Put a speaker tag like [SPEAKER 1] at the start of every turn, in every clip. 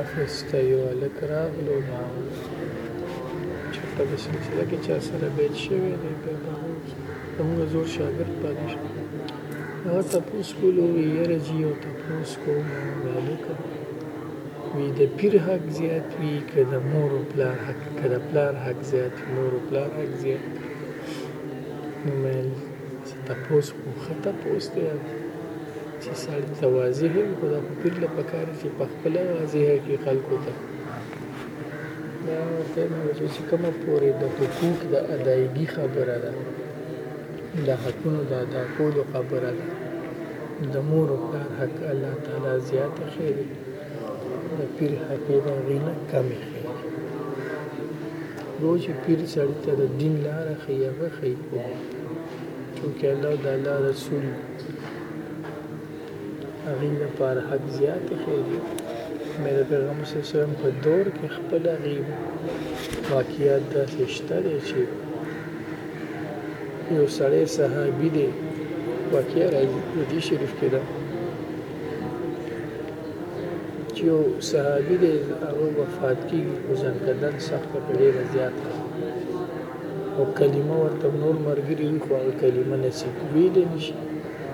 [SPEAKER 1] اخیسته یو هلک راغلو ما چېرته په سلسله کې چا سره بیل شوی دی بیا به زموږ زوړ شاګرد پاتې شو هغه تپوس کولو یاره جي یو تپوس کوم هلکه وي د پير حق زيات وي که د مور و پلار حق که د پلار حق زيات وي مور و پلار حق زيات نو ميل څه تپوس خو ښه تپوس دی چې سړی ته واضح وي خو دا په پير له پکار چې په خپل واضح کې خلکو ته دا ورته چې کومه پورې د حقوق د ادایګي خبره ده د حقونو د ادا کولو خبره ده د مور او پلار حق الله تعالی زیات خیر د پیر حق یې دغینه کم خیر روز پیر سړی ته د دین لار خي هغه خي کو چې الله د الله رسول هغی لپاره حد زیاتی خیلی مه د پیغمبر صلی الله علیه وسلم په دور کی خپل هغی واقعیات داسی شته دی چی یو سړی صحابی دی واقعیا راځي د دې شریف کې ده چې یو صحابي دی هغه وفات کیږي خو ځنکدن سخت په ډېره زیاته او کلمه ورته نور مرګري وي خو هغه کلمه نصیب ویلی نشي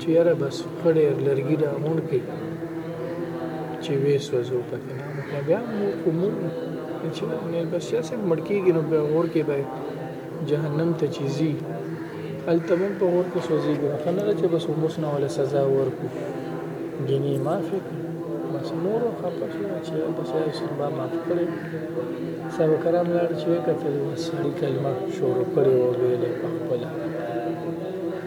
[SPEAKER 1] چی یاره بس خه ډیر لرګی را غونډ کړي چې وې سوځو پکې نه مخه بیا مو کوم چې نه بس یا سم مړکیږي نو به اور کې به جهنم ته چیزي التمن په اور کې سوځيږي خو نه چې بس وموس نه ولا سزا ورکو ګینه معافي بس نور خپه شي چې بس یې سبا معاف کړي سب کرام لار چې کتل وسړي کلمه شروع کړي او ویلې په خپل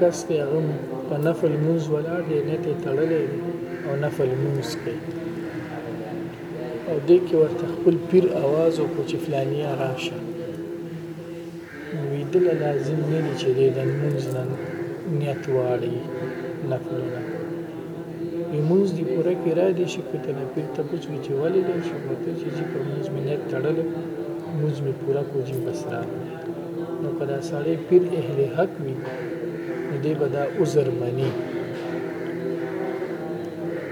[SPEAKER 1] کس دی هغه هم په نفل لمونځ ولاړ دی نیت یې تړلی دی او نفل لمونځ کوي او دې کې ورته خپل پیر اواز وکړو چې فلانیه راشه نو ویدل لازم نه دی چې دی د لمونځ نه نیت واړي نفلونه لمونځ دی پوره کې را دي شي که نه پیر ته پوچ چې ولې دی شي ورته چې په لمونځ مې نیت تړلی لمونځ مې پوره کو جي بس راغله نو که دا سړی پیر اهل حق وي نو دی به دا عذر مني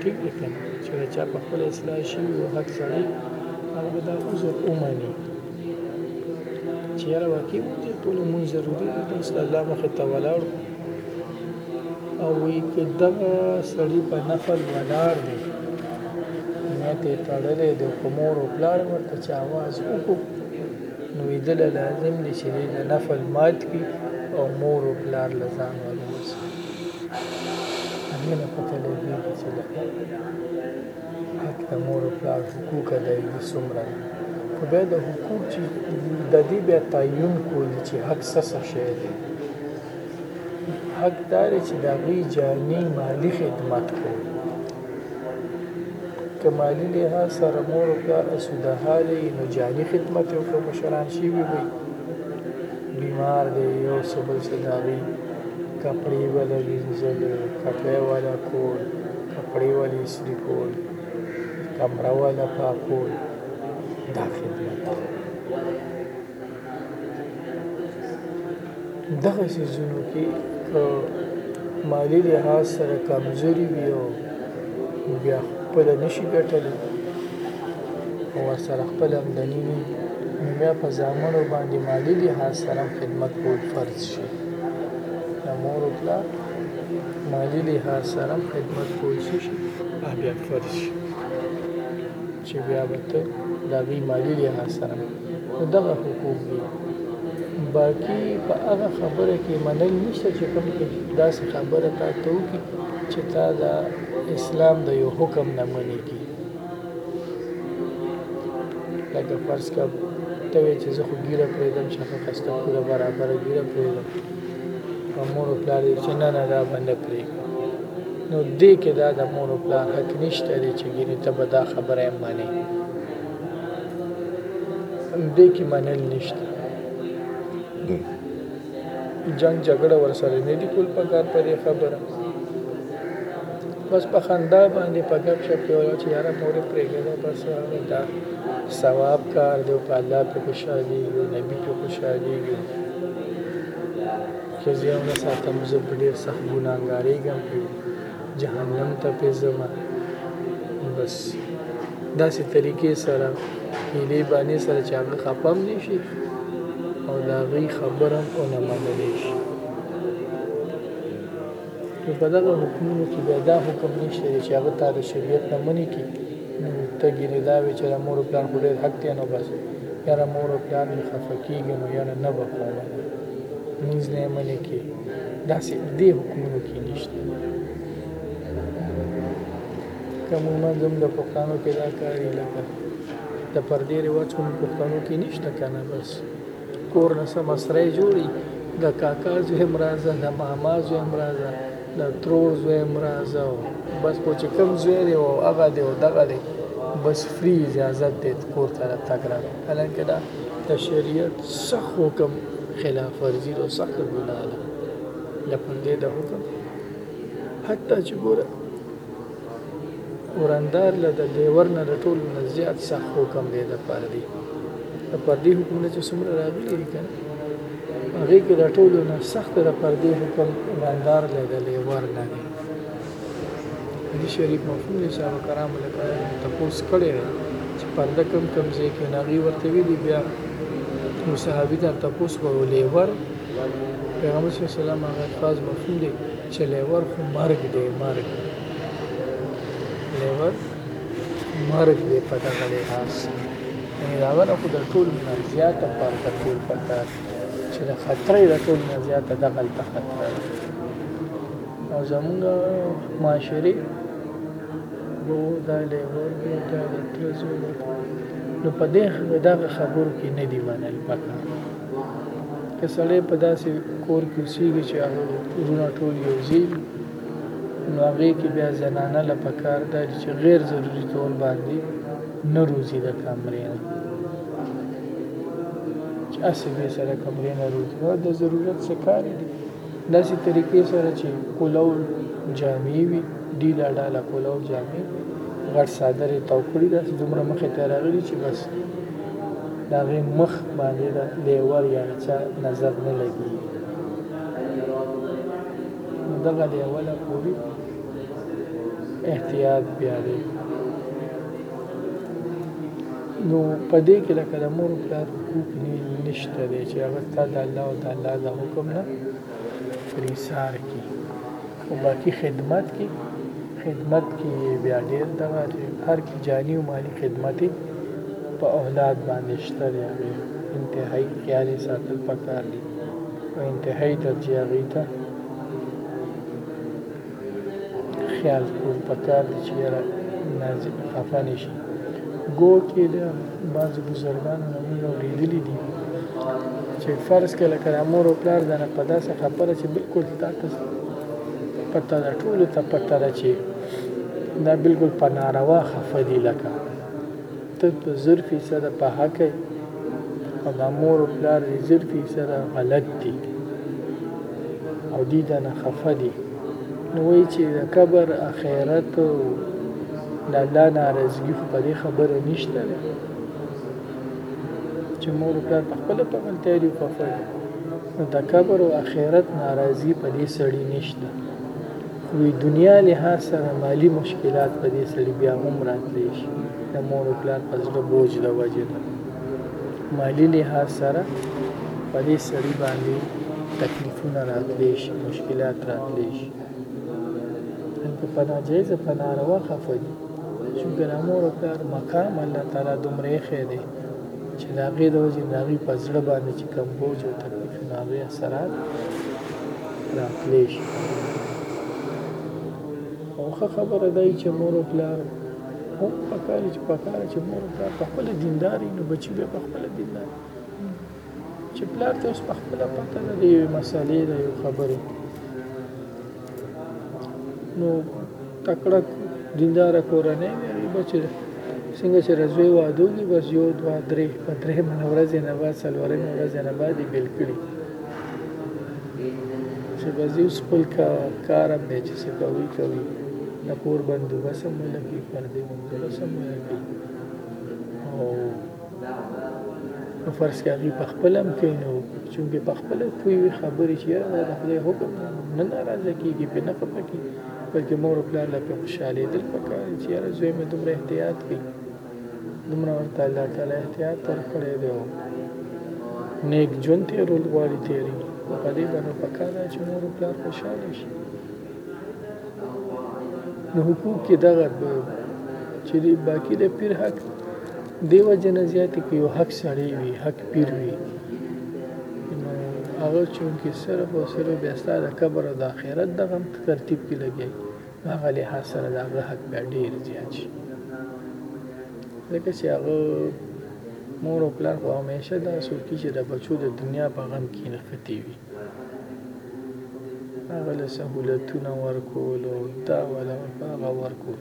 [SPEAKER 1] ټیک دی که نه چې د چا په خپله اصلاح شوي و حق سړی هغه به دا عذر ومني چې یاره واقعي مونځ یې ټول مونځ ضروري دی بس د الله مخې ته ولاړ او وایي که دغه سړی په نفل ولاړ دی نیت یې تړلی دی خو مور او پلار ورته چې اواز وکړو لویدلی لازم دی چې دی د نفل مات کړي او مور او پلار له ځان وباسي دې نه پته لګېږي چې لکه حق د مور او پلار حقوق ادا دي څومره خو بیا د حقوق چې د دې بیا تعین کول چې حق څه څه شی دی حق دا دی چې د هغوی جاني مالي خدمت کوي که مالي لحاظ سره مور او پلار اسوده حاله یې نو جاني خدمت یې وکړه مشران شوي وي بیمار دی یو څه بل څه د هغوی کپړې وله وینځل کپړې وله کول کپړې وله استري کول کمره وله پاکول دا خدمت دی دغه سیزونو کې که مالی لحاظ سره کمزوري وي او بیا خپل نشي ګټلی او ورسره خپل امدني وي نو بیا په ځامنو باندې مالی لحاظ سره خدمت کول فرض شي د مور او پلار مالی لحاظ سره خدمت کول شي بیا فرض شي چې بیا به ته د هغوی مالي لحاظ سره خو دغه حقوق دي باقي په هغه خبره کې منل نشته چې کوم کې داسې خبره تا ته وکړي چې تا د اسلام د یو حکم نه منې کی لکه فرض کا ته وایې چې زه خو ګیره پرېږدم شفقه ستا پوره برابره ګیره پرېږدم په مور او پلار چې نه نه دا بنده پرې نو دې کې دا د مور او پلار حق نشته دی چې ګینه ته به دا خبره یې معنی دې کې منل نشته جنگ جګړه ورسره نه دی کول په کار پرې خبره بس په خندا باندې په ګپ شپ کې ولا چې یاره مور پرې ګره بس دا ثواب کار دی په الله په خوشالي نبی په خوشالي که زه یې ونه ساتم، زه په ډېر سخت ګناهګارېږم، په جهنم ته پرې ځم. نو بس داسې طریقې سره هیلې باندې سره چې هغه خپه هم نه شي او د هغوی خبره هم ونه منلی شي. نو په دغه حکمونو کي بیا دا حکم نشته دی چي هغه تا د شریعت نه منع کړي نو ته ګیلې دا وې چي را مور او پلار خو ډیر حق دی نو بس یاره مور او پلار مي خفه کیږي نو یاره نه به کوم مونځ نه منع کړي داسې دې حکمونو کي نشته که مونږ زم د پښتنو کې دا کاری لکه د پردې رواج کوم پښتنو کې نشته کنه بس کور نه سم سره جوړي د کاکا زوی مرزه د ماما زوی مرزه د ترور زوی مرزه بس په چې کم زوی دی او هغه دی او دغه دی بس فری اجازه دی کور ته تګ را حالانکه دا د شریعت صح حکم خلاف ورزي او صح ګناه ده لکه دې د حکم حتی چې ګوره ورندار له د لیور نه د ټولو نه زیات سخت حکم دی د پردي د پردي حکمونه چې څومره راغلي دي که نه هغې کې د ټولو نه سخت د پردي حکم ورندار له د لیور نه دی حدیث شریف مفهوم دی صحابه کرام له تپوس کړی دی چې پرده کم کم ځای کې نغي ورته ویلي بیا نو صحابي ته تپوس وو لیور پیغمبر صلی الله علیه وسلم هغه الفاظ مفهوم دي چه لیور خو مرګ دی مرګ لیور مرګ دی په دغه لحاظ یعنی داغه نه خو د ټول نه زیاته پرده کول پکار چې د خطرې د ټول نه زیاته دغلته خطره ده او زمونږ معاشري وو دا لیور دی دا د ترزو نو په دې دغه خبرو کې نه دی منل پکار که سړی په داسې کور کې اوسېږي چې هغه وروڼه ټول یو ځای وي نو هغې کې بیا زنانه له پکار ده چې غیر ضروري تول باندې نه روزي د کمرې نه چې هسې بې سره کمرې نه روزي د ضرورت څه کار دی داسې طریقې سره چې کولور جامې وي ډیل اډاله کولور جامې غټ صادر یې تاو کړي داسې دومره مخې ته راغلي چې بس د هغې مخ باندې د لیور یا چا نظر نه لګي دغه لیوله پوري احتیاط بیا دی نو په دې کې لکه د مور پلار حقوق نشته دی چې هغه تا د الله او د الله د حکم نه فریسار کی او باقی خدمت کی خدمت کی بیا ډیر دغه چې هر کی جانی او مالی خدمت په اولاد باندې شته دی انتهایی خیال ساتل پکار دی او انتهایی درجه غیته خیال کول پکار دي چې یاره نازې خفه نه شي ګو کې د بعضې بزرګانو نه مونږ اورېدلي دي چې فرض کړه لکه د مور او پلار دنه په داسې خبره چې بلکل تا ته پته ده ټولو ته پته ده چې دا بلکل په ناروا خفه دي لکه ته په زر فیصده په حقه یې او دا مور او پلار دې زر فیصده غلط دي او دي دا نه خفه دي نو وایي چې د قبر اخرت او د الله ناراضګي خو په دې خبره نشته ده چې مور او پلار په خپله په غلطۍ دي خفه دي نو د قبر او اخرت ناراضي په دې سړي نشته وی دنیا لحاظ سره مالی مشکلات په دې سړي بیا هم راتلی شي د مور او پلار په زړه بوج له وجې ده مالی لحاظ سره په دې سړي باندې تکلیفونه راتلی شي مشکلات راتلی شي هلته په ناجایزه په ناروا خفه دي چونکه د مور او پلار مقام الله تعالی دومره ایښی دی چې د هغې د وجې د هغې په زړه باندې چې کوم بوج او تکلیف نه هغې اثرات راتلی شي او ښه خبره دا چې مور او پلار هم پکار چې پکار چې مور او پلار په خپل دینداري نو بچي به په خپل دیندار چې پلار ته اوس په خپل پته نه دی مسالې نه یو خبره نو تکړه دیندار کورنۍ لري بچی څنګه چې رزوی وادو کې بس یو دوا درې په درې من ورځ نه بعد سلورې من ورځ نه بعد یې بیل کړي چې بس یو خپل کا کارم دی چې څه کوي کوي د کور بندوبست هم ولګي پردې هم ولګي او نو فرض کړئ هغوی په خپله هم کوي نه وکړي چونکې په خپله کوی وي خبرې چې یاره دا د خدای حکم نه ناراضه کېږي پرې نه خفه کېږي بلکې مور او پلار له پرې خوشحالېدل پکار دي چې یاره زوی مې دومره احتیاط کوي دومره ورته الله تعالی احتیاط ورکړی دی او نیک ژوند تېرول غواړي تېري په دې باندې پکار ده چې مور او پلار خوشحاله شي نو حقوق کې دغه چې باقي د پیر حق دې وجې نه زیاتې که یو حق سړی وي، حق پیر وي، نو هغه چونکې صرف او صرف بیا ستا د قبر او د آخرت د غم په ترتیب کې لګیا وي، نو هغه لحاظ سره د هغه حق بیا ډېر زیات شي. ځکه چې هغه مور او پلار خو همېشه دا سوچ کوي چې د بچو د دنیا په غم کې نښتې وي. هغه له سهولتونه ورکول او دا ولا هغه ورکول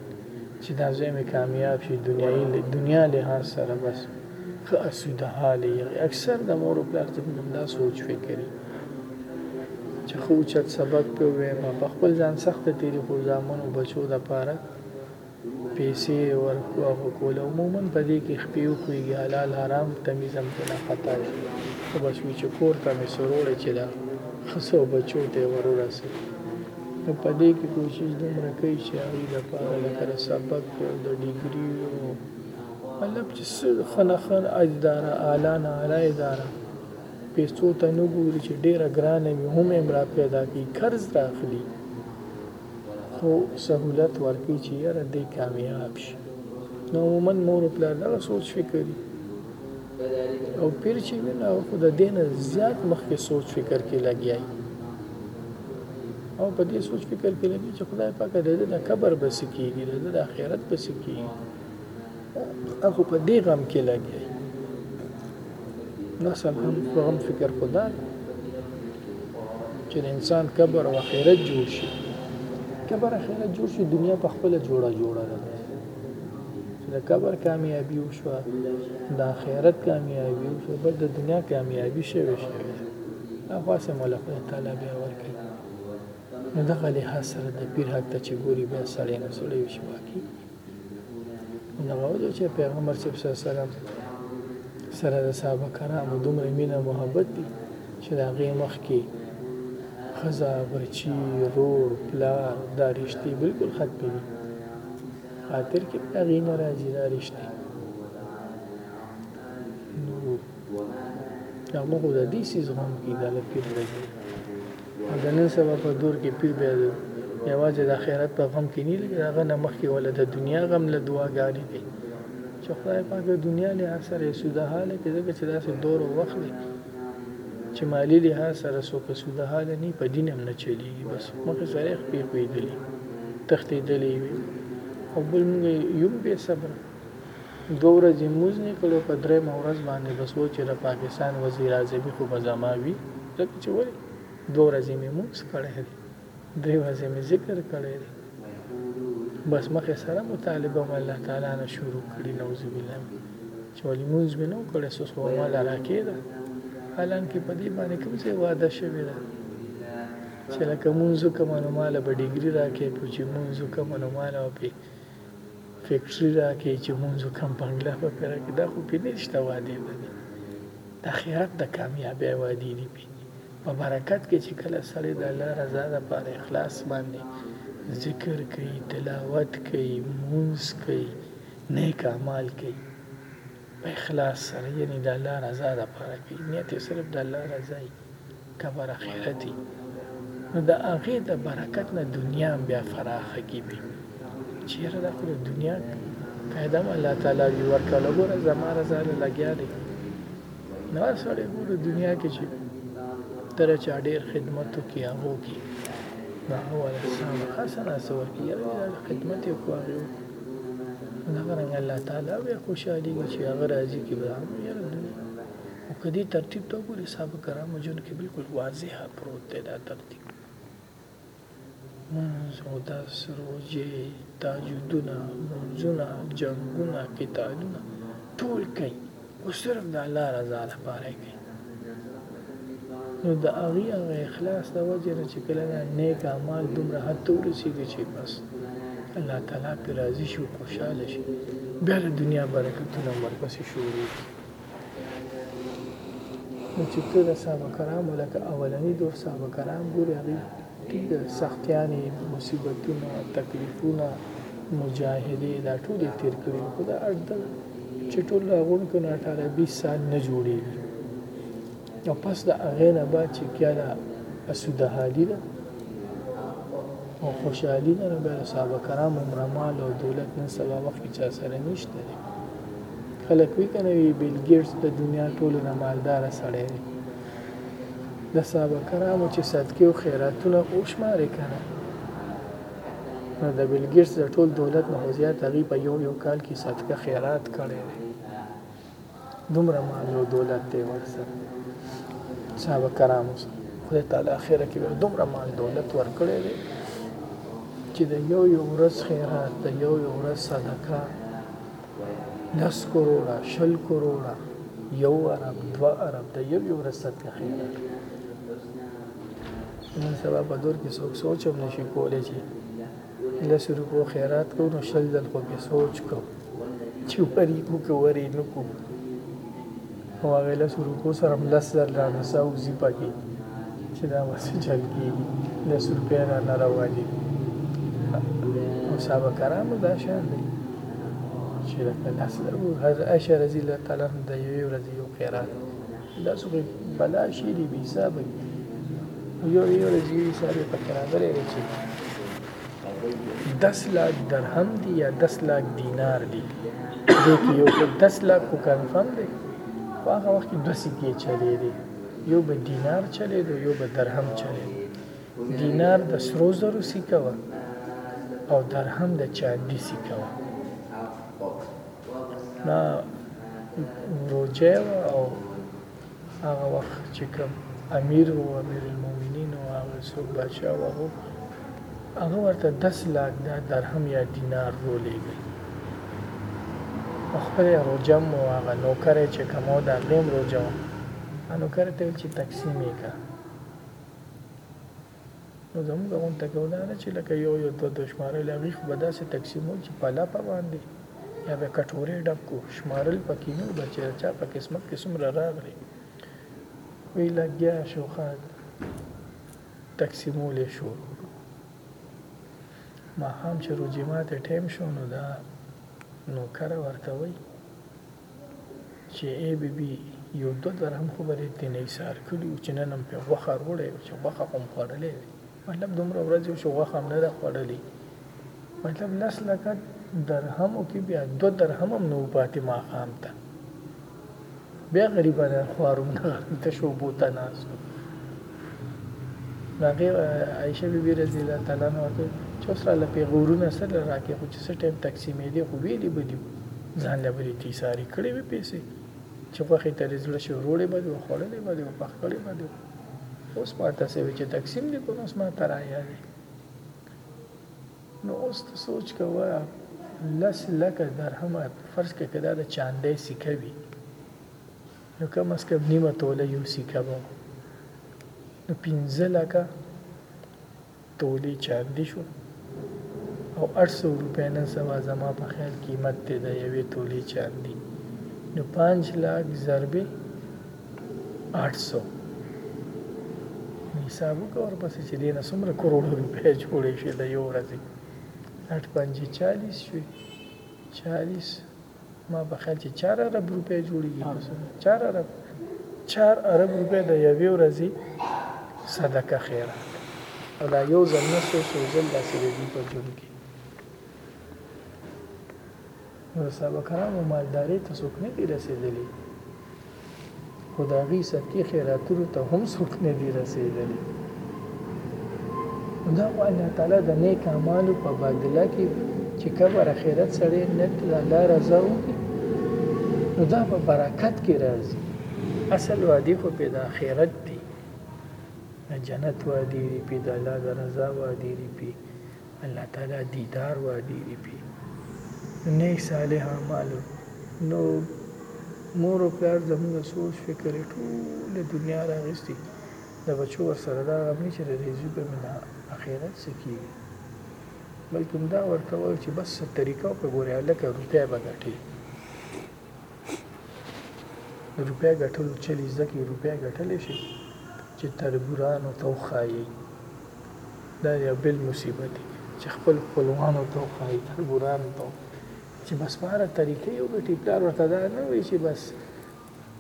[SPEAKER 1] چی دا زوی می کامیاب شی دنیایی دنیا لحاظ سره بس ښه اسوده حال یغی اکثر د مور او پلار ته دا سوچ فکری چې خو چت سبق په وې ما په خپل ځان سخت تیری خو ځامن او بچو د پاره پیسې ورکو او کول عموما په دې کې خپیو کوي حلال حرام تمیزم کې نه خطا شي او بس وی چې کور ته مې سروړې چې دا خسو بچو ته ورورسه نو په دې کې کوشش دومره کوي چې هغوی لپاره لکه د سبک د ډیګري مطلب چې څه ښه نه ښه اداره اعلی نه اعلی اداره پیسو ته نه ګوري چې ډېره ګرانه وي هم یې را پیدا کوي قرض ته اخلي خو سهولت ورکوي چې یاره دی کامیاب شي نو عموما مور و پلار دغه سوچ فکر وي او پیر چې وي نو خو د دین زیات مخکې سوچ فکر کې لګیایي او په دې سوچ فکر کې لګي چې خدای پاک دې د قبر بس کیږي دې د آخرت بس کیږي هغه په دې غم کې لګي نسل هم په غم فکر خدا چې انسان قبر او آخرت جوړ شي قبر آخرت جوړ شي دنیا په خپل جوړه جوړه ده چې د قبر کامیابي وشوه د آخرت کامیابي وشوه بل د دنیا کامیابي شوه شوه دا خاصه مولا خدای تعالی بیا ورکړي نو دغه له حسر د پیر حق ته چې ګوري بیا سړی نو سړی وشي واقعي دغه وجه چې پیغمبر صلی الله علیه وسلم سره د صحابه کرامو دومره مینه محبت دي چې د هغې مخکې ښځه، بچي، رور، پلار دا رشتې بلکل ختمې دي خاطر کې د هغې نه راځي دا رشتې نو هغه خو د دې څیز غم کې د له پیر دی او د نن سبا په دور کې پیر بیا یوازې د آخرت په غم کې نه لګي هغه نه مخکې ولا د دنیا غم له دعاګانې کوي چې خدای پاک د دنیا له هر سره سوده حاله کې ځکه چې داسې دور او وخت دی چه مالی لحاظ سره څوک اسوده حاله نی په دین هم نه چلیږی بس مخی سره یی خپی خویدلی تښتیدلی وی او بل موږ یم بی صبره دو ورځی موز نه کړو په دریمه ورځ باندی بس و چه د پاکستان وزیر اعظمی خو به زما وی ځکه چه ولی دو ورځی می موز کړی دی دوې وځې مې ذکر کړی دی بس مخې سره مطالبه مې الله تعالی نه شروع کړي نعوذ بالله چې ولې مونږ مې نو کړې سوس خو ما لاره کېده حالان کې په دې باندې کوم څه واده شوی ده چې لکه مونږ کوم نو مال به ډیګري راکې په چې مونږ کوم نو مال او په فیکټری راکې چې مونږ کوم بنگلا په پیرا کې دا خو په نشته واده باندې د خیرات د کامیابی وادي دي په برکت کې چې کله سړی د الله رضا لپاره اخلاص باندې ذکر کوي تلاوت کوي مونږ کوي نیک اعمال کوي په اخلاص سره یعنی د الله رضا لپاره کوي نیت یې صرف د الله رضا وي کبر اخرت نو د هغه د برکت نه دنیا بیا فراخه کیږي چیرې د خپل دنیا قاعده الله تعالی ورکړه ګوره زما رضا لګیا دی نه سړی ګوره دنیا کې چې تر چا ډیر خدمت وکړي هغه وکړي دا هو علیه السلام خاصه ناسه ورکړي یاره دا خدمت یې وکړو هغه وکړي دغه رنګ الله تعالی بیا خوشحالېږي چې هغه راضي کړي به هم یاره دنیا او که دې ترتیب ته وګورې صحابه کرامو ژوند کې بلکل واضح پروت دی دا ترتیب لمونځ او درس روژې تاجدونه منځونه جنګونه قتالونه ټول کوي او صرف د الله رضا لپاره کوي نو د هغې هغه اخلاص د وجې نه چې کله دا نیک اعمال دومره حد ته ورسېږي چې بس الله تعالی پرې راضي شي او خوشحاله شي بیا د دنیا برکتونه هم ورپسې شروع کړي نو چې ته د صحابه کرامو لکه اولنی دور صحابه کرام ګورې هغوی ټیک د سختیانې مصیبتونه تکلیفونه مجاهدې دا ټول یې تېر کړي خو دا اړ ده چې ټول راغونډ کړو نو اټاره بیس سال نه جوړېږي او پس د هغې نه بعد چې کله اسوده حالي ده او خوشحالي ده نو بیا د صحابه کرامو عمره مال او دولت نن سبا وخت کې چا سره نشته دی خلک وی کنه وی بیل ګیټس د دنیا ټولو نه مالدار سړی دی د صحابه کرامو چې صدقې او خیراتونه وشمارې کنه نو د بیل ګیټس د ټول دولت نه زیات هغه په یو یو کال کې صدقه خیرات کړی دی دومره مال او دولت دی ورسره صحابه کرامو سره خدای تعالی اخره کې دومره مال دولت ورکړی دی چې د یو یو ورځ خیرات د یو یو ورځ صدقه لس کروڑه شل کروڑه یو ارب دوا ارب د یو یو ورځ صدقه خیرات نن سبا په دور کې څوک سوچ هم نشي کولی چې لس روپو خیرات کو نو شل دل خو به سوچ کو چې وری کو که وری نه کو او هغه لس روپو سره هم لس زر را نساوځي پکې چې دا به څه چل کېږي لس روپۍ را نه راوځي او صحابه کرامو دا شان دی چې لکه لس زر هر عشر رضی الله تعالی د یوې ورځې یو خیرات دا څوک بلا شي دی بي حساب دی یو یو رزي سره په ترازه لري چې 10 لاک درهم دی یا 10 لاک دینار دی دې کې یو 10 لاک کو کنفرم دی په هغه وخت کې دوه سکه چلے دی یو به دینار چلے دی یو به درهم چلے دینار د سرو زرو سکه و او درهم د چاندي سکه و دا وروجه او هغه وخت چې کوم امیر او امیر المؤمنین او هغه څوک بادشاہ و هغه هغه ورته 10 لاک دا درهم یا دینار ولېږي خپل روجه مو هغه نوکر چې کوم دا غیم روجه و نوکر ته چې تقسیم یې کړه نو زموږ غوند ته کوو دا نه چې لکه یو یو دوه دوه شمارل هغوی خو به داسې تقسیموو چې په لپه باندې یا به کټورې ډک کو شمارل پکې نه به چې چا په قسمت کې څومره راغلي وی لګیا شو خان تقسیمول شروع کو ماښام چې روجې ماته ټیم شو نو دا نوکره ورته وی چي ای بي بي يو دوه درهم خو به دې تېنه ايسار کړي وو چي نن هم پرې غوښه روړی وې چي غوښه خو هم خوړلی وې مطلب دومره ورځې وشو غوښه هم نه ده خوړلې مطلب لس لکه درهمو کې بیا دوه درهم هم نه وپاتې ماښام ته بیا غریبانه خوارو نه غرمته شو بوته ناستو نو هغې عایشه بي بي رضی الله تعالی عنها ورته چې اوس راله پیغورونه سره راکې خو چې څه ټایم تکسي میلې خو ویلې به دي ځان له بلې تیساري کړې وې پیسې چې خوښې ته دې زړه شي وروړې به دې وخوړلې به دې وپخ کړې به دې اوس ما ته څه وي چې تقسیم دې کړو اوس ما ته رایا دی نو اوس ته سوچ کوه لس لکه درهمه فرض کړه که دا د چاندۍ سکه وي نو کم از کم نیمه توله یو سیکه به وه نو پنځه لکه تولې چاندي شو او اټ سو روپۍ نن سبا زما په خیال قیمت دی د یوې تولې چاندي نو پنج لاک ضربې اټ سو حساب وکړه ورپسې چې دې نه څومره کروړو روپۍ جوړې شوې د یو ورځې اټ پنجې چالیس شوې چالیس زما په خیال چې چار ارب روپۍ جوړیږي په سره چار ارب چار ارب روپۍ د یوې ورځې صدقه خیرات او دا یو ځل نه څو څو ځل داسې د دوی په ژوند کې نو صحابه کرامو مالدارۍ ته څوک نه دي رسېدلي خو د هغوی صدقې خیراتونو ته هم څوک نه دي رسېدلي نو دا خو الله تعالی د نیک اعمالو په بدله کې چې قبر اخرت سړی نه د الله رضا وکړي نو دا په برکت کې راځي اصل وادي خو په د آخرت دی د جنت وادي دی په د الله د رضا وادي دی په الله تعالی دی دار وادیری پی نیک صالح اعمال نو مور او پلار زموږ سوچ فکر یې ټوله دنیا راغیستی د بچو ورسره دا غم نه چې د دې زوی به مې د اخیرت څه کیږي بلکې همدا ورته وایو چې بس څه طریقه وکړه ګورې هلکه روپۍ به ګټې. روپۍ ګټلو چلی زده کړئ روپۍ ګټلی شئ چې تربورانو ته وښایئ دا یو بل مصیبت دی چې خپل خپلوانو ته وښایئ تربورانو ته چې بس په هره طریقه یو ګټي پلار ورته دا نه وي چې بس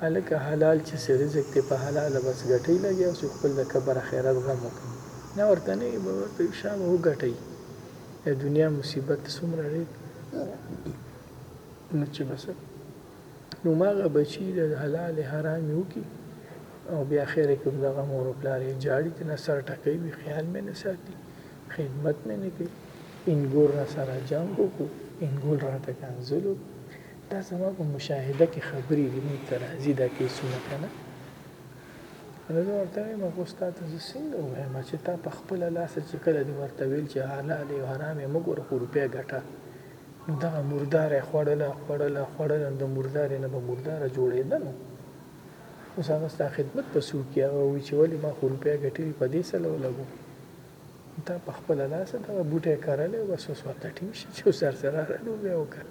[SPEAKER 1] هلکه حلال چې سې رزق دی په حلاله بس ګټۍ لګیا اوسې خپل د قبر اخرت غم وکړي دا ورته نه وي به ورته وي شابه وګټئ د دنیا مصیبت څومره دی نو چی بس نو هماغه بچی د حلالی حرامی وکی او بیا خیر کی همدغه مور او پلار یی جاړی ته نه سر ټکی وی خیال می نه ساتی خدمت می نه کوي انګور راسره جنګ وکړو انګول راته کنځل وکړو دا زما په مشاهده کی خبری دی موږ ته راځي دا کیسونه کنه نو زه ورته وایم خو ستا ته زه څنګه ووایم چې تا په خپله لاسه چې کله دې ورته ویل چې حلالې او حرامې مه ګوره خو روپۍ ګټه دا مرداره یې خوړله، خوړله، خوړله نو د مردارې نه به مرداره جوړېده نو اوس هغه ستا خدمت پسې وکړي هغه وایي چې ولې ما خو روپۍ ګټلي په دې څه له ولګوم تا په خپله لاسه دغه بوټی کرلی بس اوس ورته ټینګ شه چې اوس ورسره رډو بیا وکړه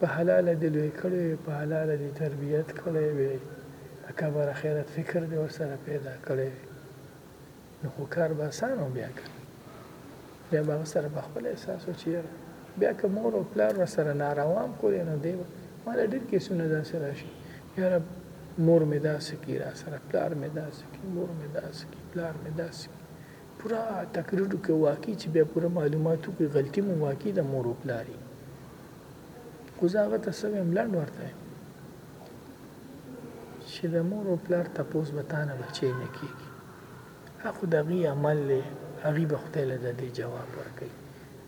[SPEAKER 1] په حلاله دې لوی کړی وی په حلاله دې تربیت کړی وی د کبره خیرت فکر دې ورسره پیدا کړی وی نو خو کار به اسان و بیا که بیا به هغه سره په خپل احساس و چې بیا که مور او پلار را سره ناروام کړی نو دی به ما له ډېر کیسونه داسې راشي یاره مور مې داسې کی را سره پلار مې داسې کی مور مې داسې کی پلار مې داسې کی پورا تقریر کې واقعي چې بیا پورا معلوماتو کې غلطي مو واقعي د مور او پلاري خو زه هغه ته څه ویم لنډ ورته چې د مور او پلار تپوس به تانه بچی نه کېږي هغه خو دهغوی عمل دی هغوی به خدای له ددې جواب ورکوي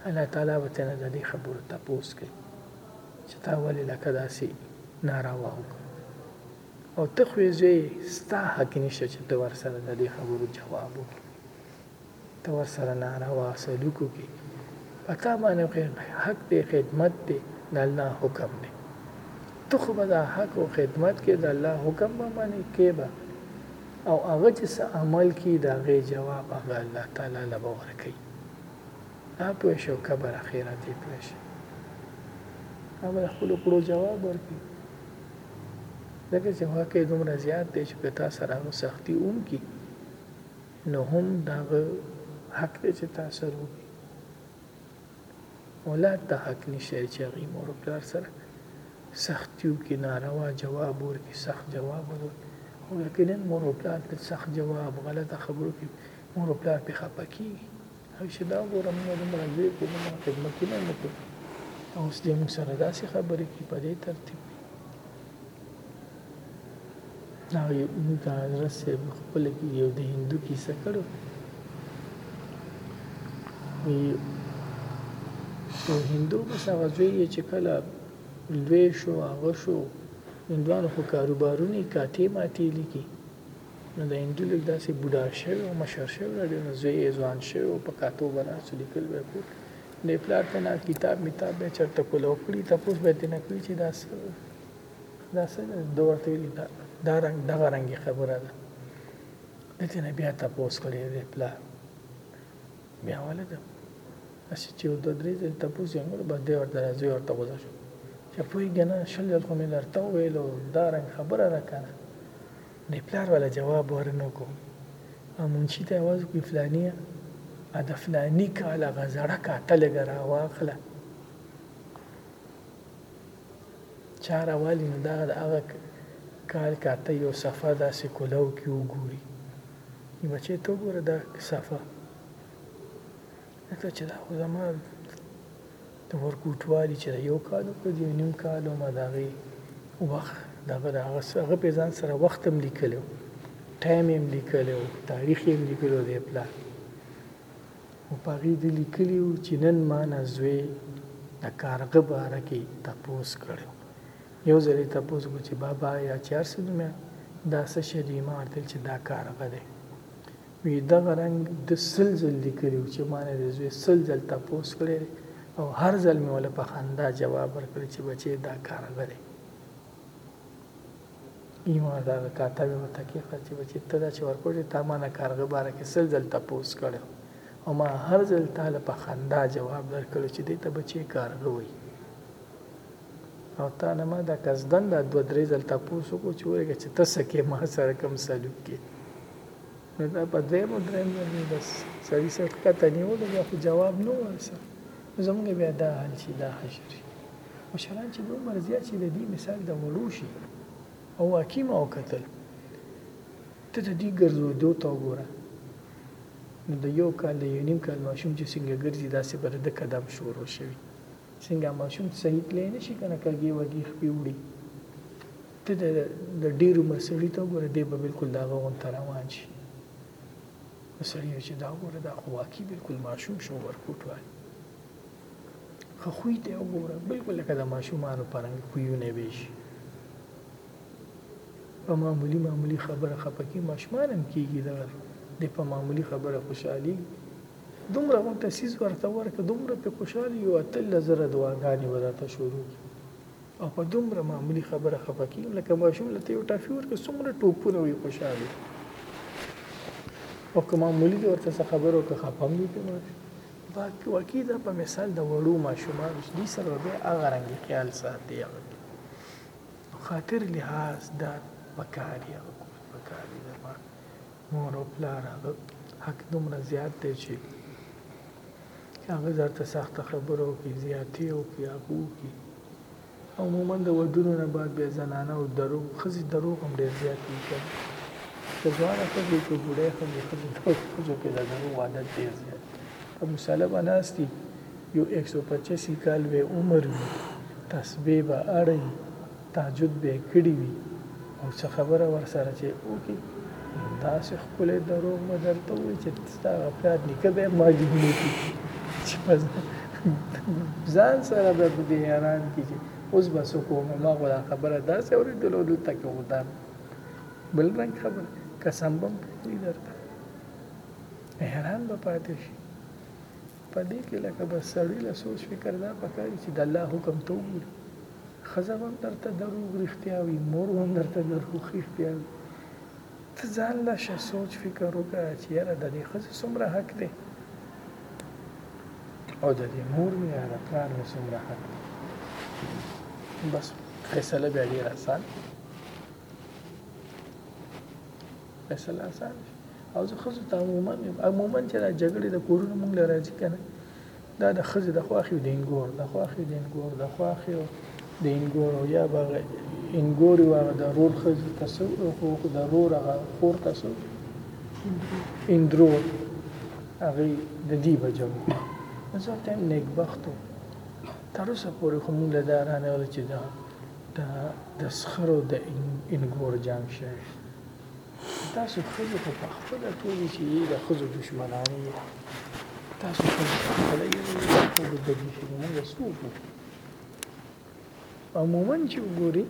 [SPEAKER 1] الله تعالی به ترنه ددې خبرو تپوس کوي چې تا ولې لکه داسې ناروا وکړ او ته خو یې زوی ستا حق نشته چې ته ورسره ددې خبرو جواب وکړي ته ورسره ناروا سلوک وکړي په تا باندې خو يې حق دی خدمت دی د الله حکم دی ته خو به دا حق او خدمت کې د الله حکم به منې کې به او هغه چې څه عمل کی د هغې جواب هغه الله تعالی له به ورکوي دا پوه شو کبر اخیرت یې پوه شي هغه به د خپلو کړو جواب ورکړي ځکه چې حق یې دومره زیات دی چې که تا سره هغه سختي هم کړي نو هم د هغه حق دی چې تاثر وکړي. اولاد ته حق نشته چې هغوی مور او پلار سره سختي وکړي، ناروا جواب ورکړي، سخت جواب ورکړي او یقینا مور او پلار ته سخت جواب، غلطه خبره وکړي، مور او پلار پرې خپه کېږي. چې دا ګورم نو دومره لوی په دومره خدمتونه مو کړي او اوس دې موږ سره داسې خبرې کوي په دې ترتیب دا یو موږ ته حضرت صاحب خپله کې یو د هندو کیسه کړو وی یو هندو بس هغه زوی یې چې کله لوی شو هغه شو هندوانو خو کاروبارونه یې کاتې ماتې لیکي نو د انجلې داسې بوډا شوی او مشر شوی دی نو زوی یې ځوان شوی او په کاتو به نه څه لیکل به کول د پلار ته نه کتاب میتاب به چرته کول او کړي تپوس به تنه کړی چې دا دا څه د ورته ویل دا دا رنگ دغه رنګ خبره ده د دې نه بیا تپوس کړی دی پلا بیا ولده اسی چې د درې ځل تپوس یې موږ بس دې ورته راځي ورته وځو چې پوی ګنه شل ځل خو مې درته ویلو دا رنګ خبره را کنه دی پلار والا جواب ورنه کو او منشي ته اواز وکړي فلانيه د فلاني کال هغه زړه کاته لږه راواخله چا راوالي نو دا د هغه کال کاته یو صفحه داسې کولاو کې وګوري نو بچې ته وګوره دا صفحه ته چې دا خو زما د ورکوټ والي چې د يو کال اوپه دې نيم کال او ما د هغې وخت د هغه د هغه هغه پې ځان سره وخت هم ليکلو ټايم يې هم ليکلو تاريخ يې هم ليکلو دی پلار او په هغې دې ليکلي وو چې نن ما نه زوی د کارغه باره کې تپوس کړی یو ځل یې تپوس وکړو چې بابا یا چار څه نومه دا څه شی دی ما ورته چې دا کارغه دی وي دغه رنګ د سل ځل لیکلي وو چې مانه د زوی سل ځل تپوس کړی دی او هر ځل مې وله په خندا جواب ورکړی چې بچې دا کارغه دی ایما دا کاته مې ورته کې خر چې بچې ته دا چې ورکړې تا مانه کارغه باره کې سل ځل تپوس کړی او ما هر ځل تاله په خندا جواب درکړو چې دې ته بچې کارغه وي او تا نه ما دا کزدن دا دوه درې ځل تپوس وکړو چې ورګه چې ته سکه ما سره کم سلوک کې نو دا په دویم او دریم ځل مې بس سړي صاحب ښکته نیولو بیا خو جواب نه ورسره نو زمونږ بیا دا حل شي دا حل شي مشران چې د عمر زیات شي د دې مثال د وړو شي او واقعي ما وکتل ته د دې ګرځېدو ته وګوره نو د یو کال د یو نیم کال ماشوم چې څنګه ګرځي داسې به د قدم شروع شوي څنګه ماشوم صحیح تللی نه شي که نه کږې وږې خپې وړي ته د د ډیر عمر سړی ته وګوره دی به بالکل دا غون ته روان شي نو سړی چې دا وګوره دا خو واقعي بالکل ماشوم شو ورکوټ وای خو خوی ته وګوره بالکل لکه د ماشومانو پرنګ خویونه به شي په معمولی معمولی خبره خپکی ماشومان هم کیږي دا د په معمولی خبره خوشحالي دومره غون تسیز ورته ورک دومره په خوشحالي یو تل زره دعاګانې ولاته شروع کی او په دومره معمولی خبره خفه کیږي لکه ماشوم لته یو ټافي ورکړي څومره ټوپونه وي خوشاله او که معمولی دی ورته څه خبره او که خفه هم وي پرې ماشوم واقعي دا په مثال د وړو ماشومانو چې دوی سره بیا هغه رنګې خیال ساتي هغه خاطر لحاظ دا پکار دی هغه کول پکار دی زما مور او پلار هغه حق دومره زیات دی چې چې هغه درته سخته خبره وکړي، زیاتې وکړي، هغه وکړي او عموما د ودونو نه بعد بیا زنانه او دروغ، ښځې دروغ هم ډېر زیات کوي که نه؟ که ځوانه ښځه وي که بوډۍ ښځه وي، ښځې دروغ، ښځو کې د دروغو عادت ډېر زیات دی. په مصلی به ناست وي، یو ایک سو پچیس یې کال به یې عمر وي، تسبې به اړوي، تهجد به یې کړي وي او څه خبره ورسره چې وکړي، نو داسې ښکلی دروغ به درته ووایي چې ستا هغه پلار نیکه به یې معلوم نه کړي چې په ځان سره به په دې حیران کړي چې اوس به څه کوم، ما خو دا خبره داسې اورېدلې وه، دلته کې خو دا بل رنګ خبره، قسم به هم پرېږدي درته، حیران به پاتې شي. په دې کې لکه بس سړي له سوچ فکر دا پکار وي چې د الله حکم ته وګوري. ښځه به هم درته دروغ رښتیا وي، مور به هم درته دروغ رښتیا وي. ته ځان له شه سوچ فکر وکړه چې یاره د دې ښځې څومره حق دی او د دې مور مې یا د پلار مې څومره حق دی. بس فیصله بیا ډېره اسانه فیصله اسانه شي او زه ښځو ته عموما عموما چې دا جګړې د کورونو مونږ له راځي که نه دا د ښځې د خواښې د انګور د خواښې د انګور د خواښې د انګور او یا به انګوري وغه د رور ښځې ته څه او د رور هغه خور ته څه اندرور هغه د دې بجو زه ته نیکبختو تر اوسه پورې خو مونږ له دا رانه ول چې دا دا دسخرو د انګور جام شوی تاسو خزو خو په خپل ټولې چې یې د خزو دشمنان یې تاسو خو خپل یې خو د دې چې موږ څوک عموما چې وګوري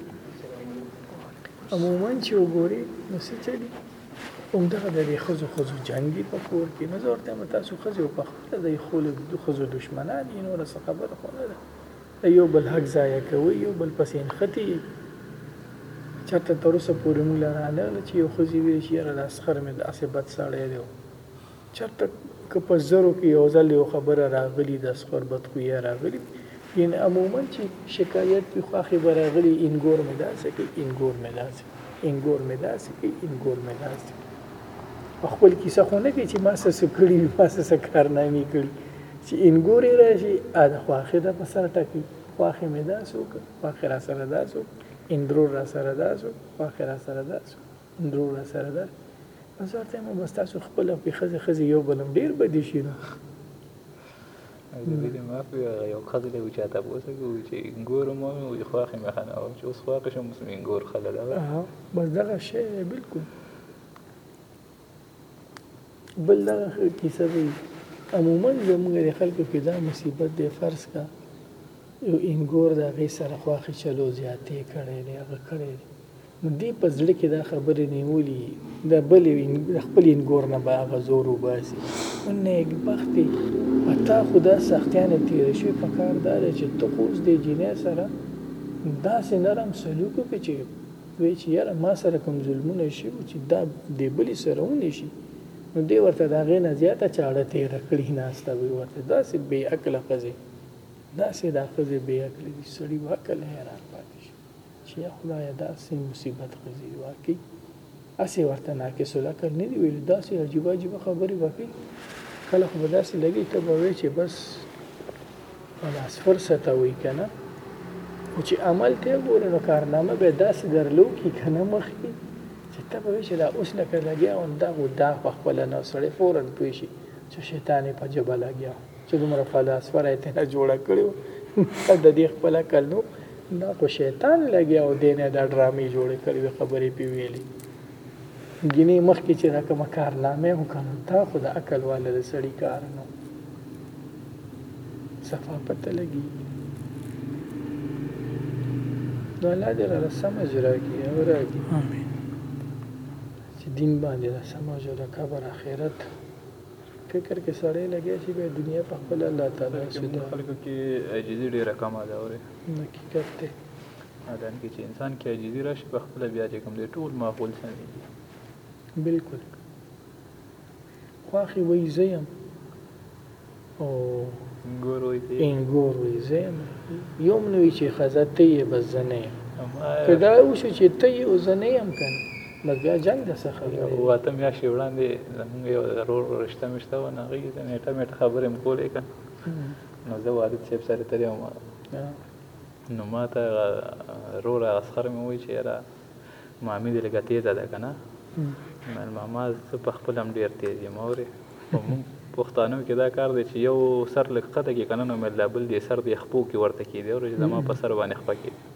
[SPEAKER 1] عموما چې وګوري نو څه چلی همدغه د دې خزو خزو جنگ دی په کور کې نه زورته تاسو خزو په خپل د خولو د خزو دشمنان یې نور څه خبر خو نه ده د یو بل حق ضایع کوئ یو بل پسې نښتي یئ چرته تر اوسه پورې موږ له رانغله چې یو ښځې ویل چې یاره دا سخر مې داسې بد سړی دی چرته که په زرو کې یو ځل یو خبره راغلی د سخر بد خویه راغلی یعنې عموما چې شکایت وي خوښې به راغلي انګور مې داسې کوي انګور مې داسې انګور مې داسې کوي انګور مې داسې کوي په خپل کیسه خو نه کوي چې ما څه څه کړي ما څه څه کارنامې کړي چې انګور یې راشي د خواښې ده په سر ټکي خواښې مې داسې وکړه خواښې را سره داسې وکړه اندرور را سره داسې وکړه خواښې را سره داسې وکړه اندرور را سره داسې نو زه ورته وایم بس تاسو خپله پرې ښځې ښځې یو بل هم ډېر بدې شي نو
[SPEAKER 2] زه ویلي ما خو یو کس دی و چاته پوسه کوي چې انګور مو وي خواخې مې خانه او چې اوس خواخې شم اوس مې انګور
[SPEAKER 1] خله ده بس دغه شی دی بالکل بل دغه کیسه دی عموما زموږ د خلکو کې دا مصیبت دی فرض کا یو انګور د هغې سره خواخې چلو زیاتې کړی دی هغه کړی دی دي په زړه کې دا خبرې نیولي د بل د خپل انګور نه به هغه زور وباسي نیک بختي پتا خو دا سختیانې تېرې شوې په کار دا دی چې ته خو اوس دې جینۍ سره داسې نرم سلوک وکړي چې وایي چې یاره ما سره کوم ظلمونه شوي چې دا د بلې سره ونشي نو دی ورته د هغې نه زیاته چاړه تېره کړي ناسته وي ورته داسې بې عقله ښځې داسې دا ښځې بې عقلې دي سړي به عقل حیران پاتې شي چی یا خدایه دا څه مصیبت قضی دی واقعی اسی ورته ناقص العقل نه دی ویل دا څه عجیب عجیب خبرې وکړي کله خو به داسې لګي ته به وی چې بس خلاص فرصت وي کنه او چې عمل ته ګورې نو کارنامه به داسې درلو کې کنه مخ کې چې ته به چې دا اوس لکه لګیا او دا و دا په خپل نه سړی فورا پوي شي چې شیطان په جبه لګیا چې دومره فلسفه راته نه جوړه کړو د دې خپل کلو دا خو شیطان لګیا او دې نه دا ډرامې جوړې کړې وې خبرې پې ویلې ګینې مخکې چې دا کومه کارنامه وکړم دا خو د عقل والا د سړي کار نه صفا پته لګي نو الله دې را سم اجر کړي او راکړي امين چې دین باندې را سم اجر د قبر اخرت فکر کې سړی لګیا شي بیا دنیا په خپل الله تعالی
[SPEAKER 2] سوده زموږ خلکو کې عاجزي ډیره کمه ده اورې
[SPEAKER 1] حقیقت دی
[SPEAKER 2] اذان کې چې انسان کې عاجزي راشي په خپل بیا چې کوم دی ټول معقول سمېږي
[SPEAKER 1] بالکل خواخي وای زیم او
[SPEAKER 2] انګور وای
[SPEAKER 1] ته انګور وای زیم یوم نوې چې خزه ته یې بزنه کدا اوس چې ته یې وزنه هم کنه بس بیا جنګ د څه خبرې
[SPEAKER 2] او اته میاشتې وړاندې زمونږ یو ضرور رشته مشته و نه غي زه میټه میټه خبرې م کولې که نو زه والد صاحب سره تللی وم نو ما ته روره اسخر مې وایي چې یاره مامي دې لږه تېزه ده که نه مل ماما زه په خپل هم ډېر تېز یم اورې خو مونږ پښتانو کې دا کار دی چې یو سر لږ ښکته کړي که نه نو مل دا بل دې سر دې خپو کې ورته کېږي اورې چې زما په سر باندې خپه کېږي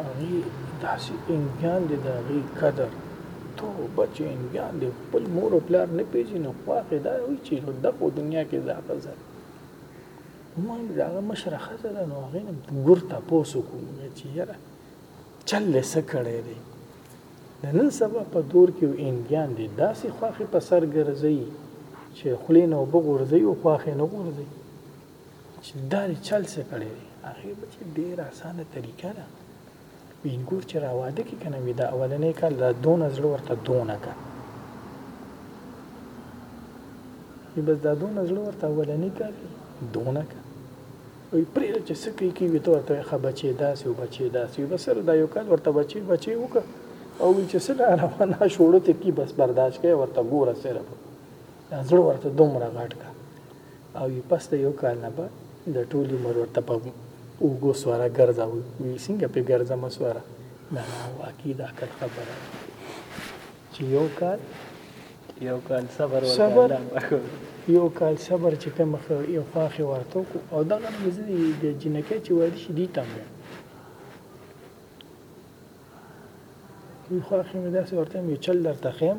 [SPEAKER 2] هغه
[SPEAKER 1] داسې انګان دي د هغه قدر تو بچي انګان دي خپل مور او پلار نه پیژني خو هغه دا وی چې د خو دنیا کې دا غزل مونږ دا مشره خزه ده نو هغه ګورته پوسو کوم چې یاره چل څه کړی دی د نن سبا په دور کې اينډيان دې داسې خواښې په سر ګرځوي چې خولې نه اوبه غورځوي او خواښې نه غورځوي چې دا دې چل څه کړی دی هغې به چې ډېره اسانه طریقه ده وینګور چې را واده کې کنه وي دا اولنې کال دا دونه زړه ورته دونه کا بس دا دونه زړه ورته اولنې کال دونه کا وی پریږده چې څه کوي کوي ته ورته ښه بچې داسې او بچې داسې وي بس سره دا یو کال ورته بچې بچې وکړه او وی چې څه دا روانه شوړو ته کی بس برداشت کوي ورته ګوره سره دا زړه ورته دومره غټ کا او یې پس د یو کال نه به د ټول عمر ورته په اوږو سواره ګرځه وي څنګه پې ګرځه مسواره نه نه واقعي دا کل خبره چې یو کال
[SPEAKER 2] یو کال صبر
[SPEAKER 1] صبر یو کال صبر چې کوم خو یو خواخې ورته کو او دا غو مزدي د جنکه چې وایي شي دي تم یو خواخې مې داسې ورته یو چل درته خیم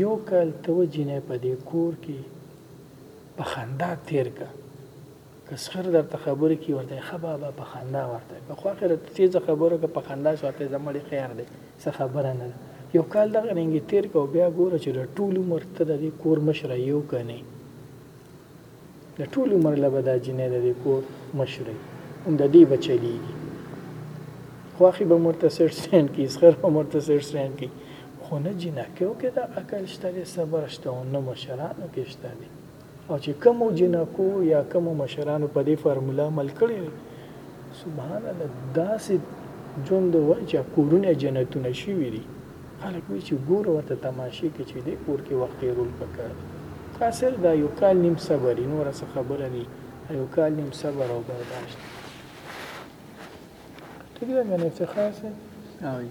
[SPEAKER 1] یو کال ته جنې په دې کور کې په خندا تیر کا که سخر درته خبرې کی ورته ښه بابا په خندا ورته که خوښې درته تیزه خبره که په خندا شي ورته ځه مړې خیر دی څه خبره نه ده یو کال دغه رنګې تیر که او بیا ګوره چې د ټول عمر ته د دې کور مشره یو که نه د ټول عمر له به دا جینۍ د دې کور مشره هم د دې به چلیږي خوښې به مرته سټ سټینډ کی سخر به مرته سټ سټینډ کی خو نه جینکیو کې دا عقل شته دی صبر شته او نه مشرانو کې شته دی او چې کومو جنکو یا کومو مشرانو په دې فارمولا عمل کړی دی سبحان الله داسې ژوند وای چې کورونه جنتونه شوي دي خلک وایي چې ګوره ورته تماشې کې چې دې کور کې وخت تېرول پکار دی حاصل دا یو کال نیم صبر یې نوره څه خبره نه یو کال نیم صبر او برداشت ټیک ده که نه
[SPEAKER 3] څه خاص دی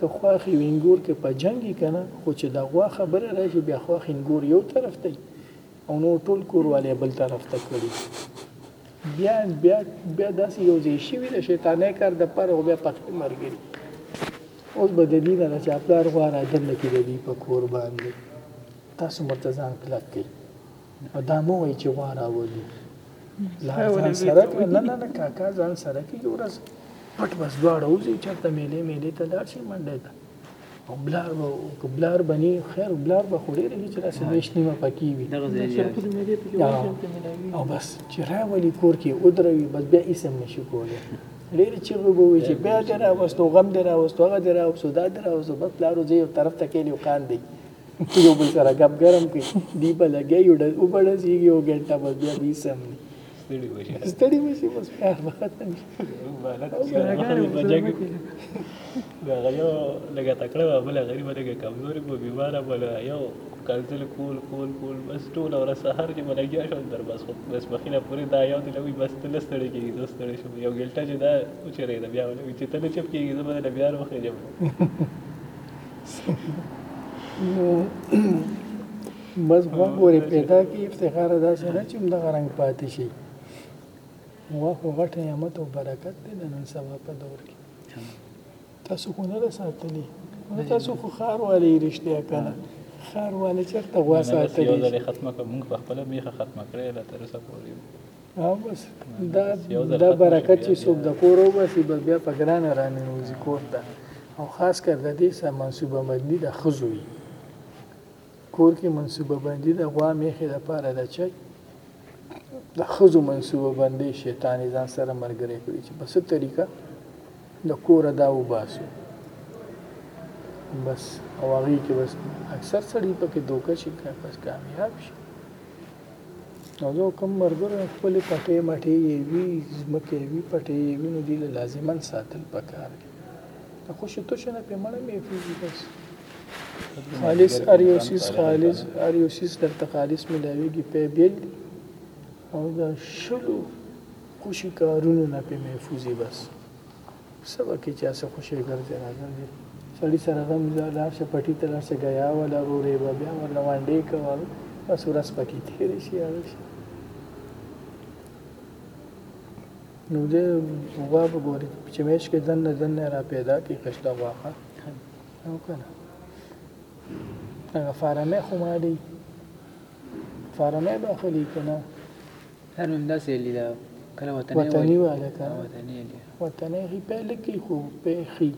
[SPEAKER 3] که خواښ
[SPEAKER 1] یو انګور که په جنګ یې کنه خو چې د غوا خبره راشي بیا خواښ انګور یو طرف ته او نور ټول کورواله بل طرف ته کړي بیا بیا بیا داسې یو ځای شوي د شیطانه کار د پر او بیا پخې مرګري اوس به د دې نه چې خپل غوا را دنه کې د دې په کور باندې تاسو مرتزان کلک کړئ نو دا مو وای چې غوا راولو لا ځان سره کړه نه نه نه کاکا ځان سره کې یو ورځ پټ بس دواړه وځي چرته میلې میلې ته لاړ شي منډه ته او بلار به او بلار بني خیر بلار به خوري رهي چې راس مېش نیمه پکې وي او بس چې راولي کور کې ودروي بس بیا یې سم نشي کولی ډېر چې وګوي چې بیا دې راوستو غم دې راوستو هغه دې راوستو دا دې راوستو بس بلار وځي یو طرف ته کې نیو کان دی یو بل سره غب ګرم کې دی په لګي یو ډز وبړه سی یو ګټه بس بیا به سم نه
[SPEAKER 2] ستړي وشي
[SPEAKER 1] ستړي وشي بس بیا بارت
[SPEAKER 2] دا غيو لګه تکړه بل غریب لګه کمزوري په بیمار بل یو کلزل کول کول کول بس ټول اور سحر چې بل جاش اندر بس خو بس مخینه پوری دا یو دی لوي بس تل ستړي کیږي زه ستړي شم یو ګلټه چې دا چیرې دا بیا ولې چې تل چپ کیږي زه به بیا روخه جوړ
[SPEAKER 1] نو بس غوږ ورې پیدا کړي افتخار داسې نه چې همدغه رنګ پاتې شي غوا خو غټ نعمت او برکت دی د نن سبا په دور کې تاسو خو نه ساتلی تاسو خو خار والی رښتیا کنه خار والی چرته غوا ساتلی یو
[SPEAKER 2] ځل ختمه کوم په خپل میخه ختمه کړې لا تر اوسه پورې
[SPEAKER 1] او بس دا
[SPEAKER 2] د
[SPEAKER 1] برکت چې څوک د کور وباسي بس بیا په ګرانه راننوځي کور ته او خاص کر د دې سره منصوبه بندي د ښځو وي کور کې منصوبه بندي د غوا میخې لپاره د چای د ښځو منصوبه بندي شیطان ځان سره ملګری کړي چې په څه طریقه د کوره دا وباسو بس او هغې کې بس اکثر سړي پکې دوکه شي بس کامیاب شي او زه او کوم مرګرو مې خپلې پټې مټې یوي ځمکې یوي پټې یوي نو دی له لازما ساتل پکار دي د خوشې توشې نه پې مړه مې کېږي بس خالص اریوسیس خالص اریوسیس دلته خالص ملاویږي په بیل او د شلو خوشي کارونو نه په محفوظي بس څه به کې چې هسې خوشې ګرځې را ګرځې سړي سره غم ځه لاړ شه پټي ته لاړ شه ګیا وله رورې به بیا ورله وانډې کوه بس ورځ پکې تېرې شي هغه شي نو دې غوا به ګوري چې میش کې دن نه دن را پیدا کې کښته غواخه او کنه هغه فارمه خو مالي فارمه به خلی کنه
[SPEAKER 3] پلار مې همداسې ویلي ده کله
[SPEAKER 1] وطنۍ
[SPEAKER 3] وایي
[SPEAKER 1] وطني
[SPEAKER 3] وایي
[SPEAKER 1] هلکه
[SPEAKER 3] وطني وایي
[SPEAKER 1] وطنۍ هی پی لیکي خو پی خي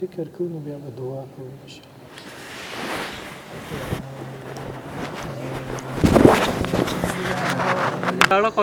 [SPEAKER 1] ذکر کوو نو بیا به دعا کوو
[SPEAKER 4] انشاءالله